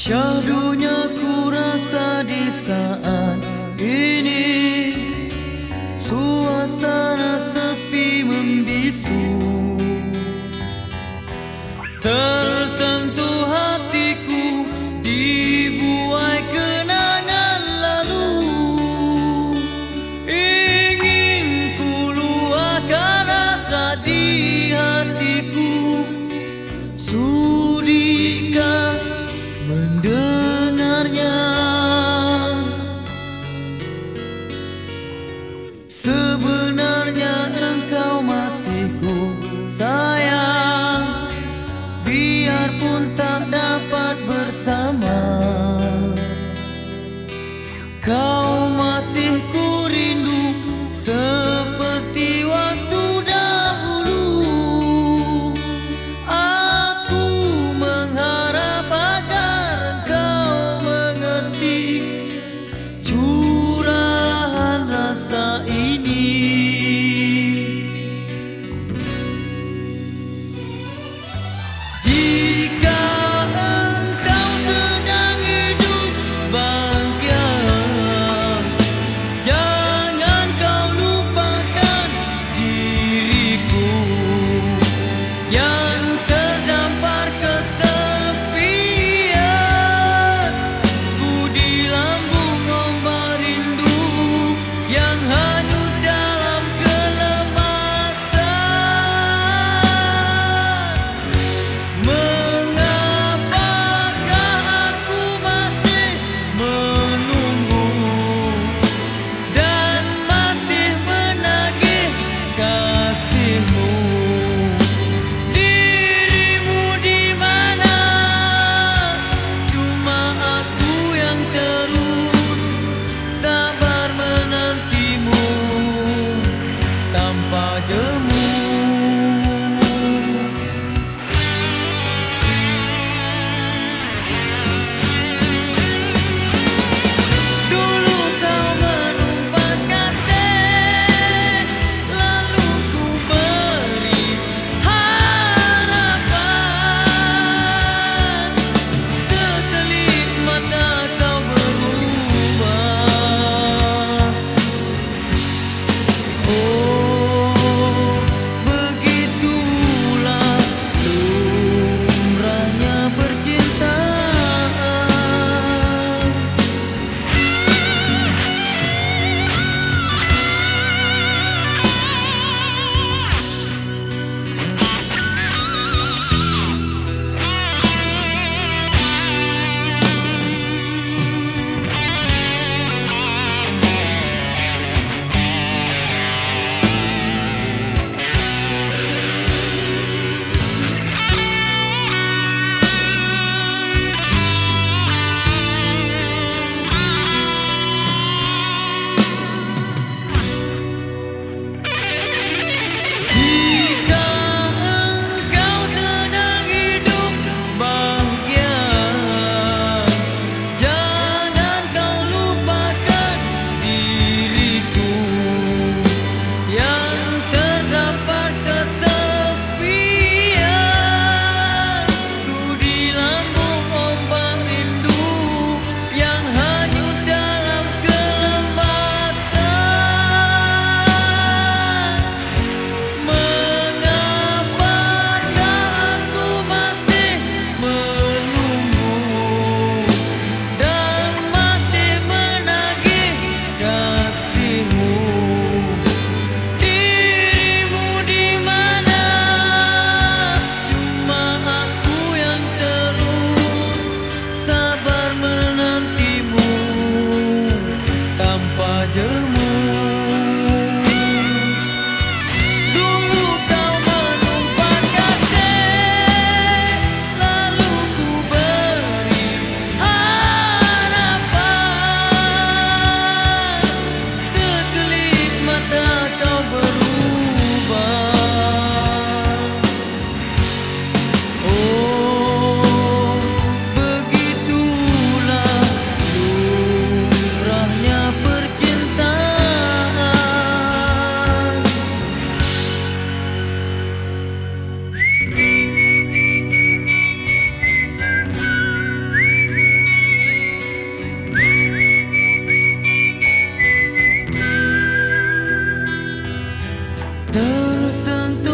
Syahdunya ku rasa di saat ini Suasana sepi membisu. Ter sayang Biarpun tak dapat bersama. Kau Todo santo